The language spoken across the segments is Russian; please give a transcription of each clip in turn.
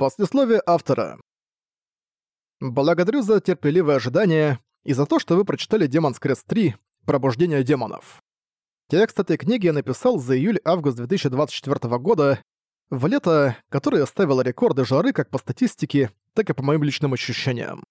Послесловие автора. Благодарю за терпеливое ожидание и за то, что вы прочитали «Демон's Крест 3. Пробуждение демонов». Текст этой книги я написал за июль-август 2024 года, в лето, которое оставило рекорды жары как по статистике, так и по моим личным ощущениям.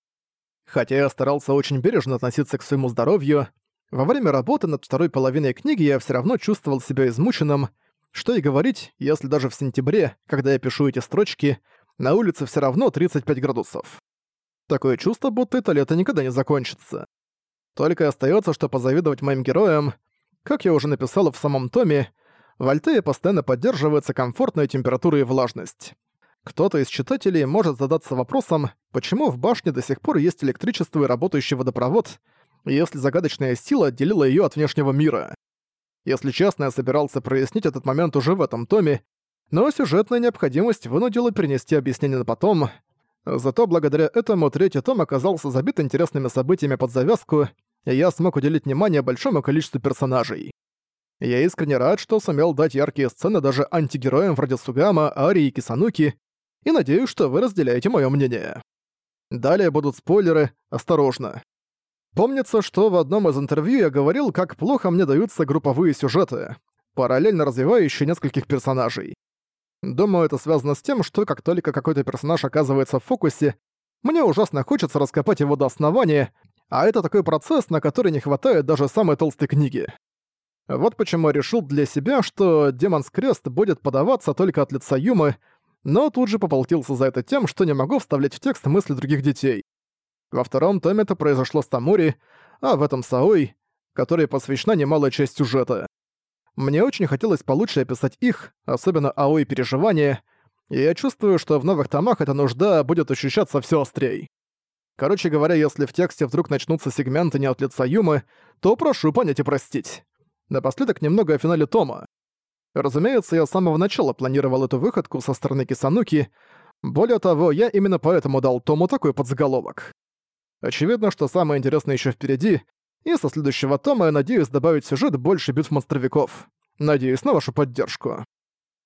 Хотя я старался очень бережно относиться к своему здоровью, во время работы над второй половиной книги я все равно чувствовал себя измученным, что и говорить, если даже в сентябре, когда я пишу эти строчки, на улице все равно 35 градусов. Такое чувство, будто это лето никогда не закончится. Только остается, что позавидовать моим героям. Как я уже написала в самом томе, в Альтее постоянно поддерживается комфортная температура и влажность. Кто-то из читателей может задаться вопросом, почему в башне до сих пор есть электричество и работающий водопровод, если загадочная сила отделила ее от внешнего мира. Если честно, я собирался прояснить этот момент уже в этом томе, но сюжетная необходимость вынудила перенести объяснение на потом. Зато благодаря этому третий том оказался забит интересными событиями под завязку, и я смог уделить внимание большому количеству персонажей. Я искренне рад, что сумел дать яркие сцены даже антигероям вроде Сугама, Ари и Кисануки, и надеюсь, что вы разделяете моё мнение. Далее будут спойлеры, осторожно. Помнится, что в одном из интервью я говорил, как плохо мне даются групповые сюжеты, параллельно развивающие нескольких персонажей. Думаю, это связано с тем, что как только какой-то персонаж оказывается в фокусе, мне ужасно хочется раскопать его до основания, а это такой процесс, на который не хватает даже самой толстой книги. Вот почему я решил для себя, что Демон's Крест будет подаваться только от лица Юмы, но тут же пополтился за это тем, что не могу вставлять в текст мысли других детей. Во втором томе это произошло с Тамури, а в этом Саой, которой посвящена немалая часть сюжета. Мне очень хотелось получше описать их, особенно Аой переживания, и я чувствую, что в новых томах эта нужда будет ощущаться все острей. Короче говоря, если в тексте вдруг начнутся сегменты не от лица Юмы, то прошу понять и простить. Напоследок немного о финале тома. Разумеется, я с самого начала планировал эту выходку со стороны Кисануки, более того, я именно поэтому дал Тому такой подзаголовок. Очевидно, что самое интересное еще впереди, и со следующего тома я надеюсь добавить сюжет больше битв монстровиков. Надеюсь на вашу поддержку.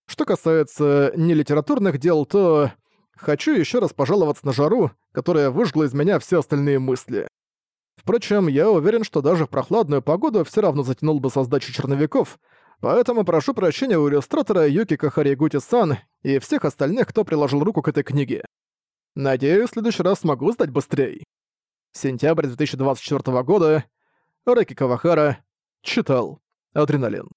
Что касается нелитературных дел, то... Хочу еще раз пожаловаться на жару, которая выжгла из меня все остальные мысли. Впрочем, я уверен, что даже в прохладную погоду все равно затянул бы со сдачи черновиков, поэтому прошу прощения у иллюстратора Юки Кахаригути-сан и всех остальных, кто приложил руку к этой книге. Надеюсь, в следующий раз смогу сдать быстрее. Сентябрь 2024 года. Рэки Кавахара. Читал. Адреналин.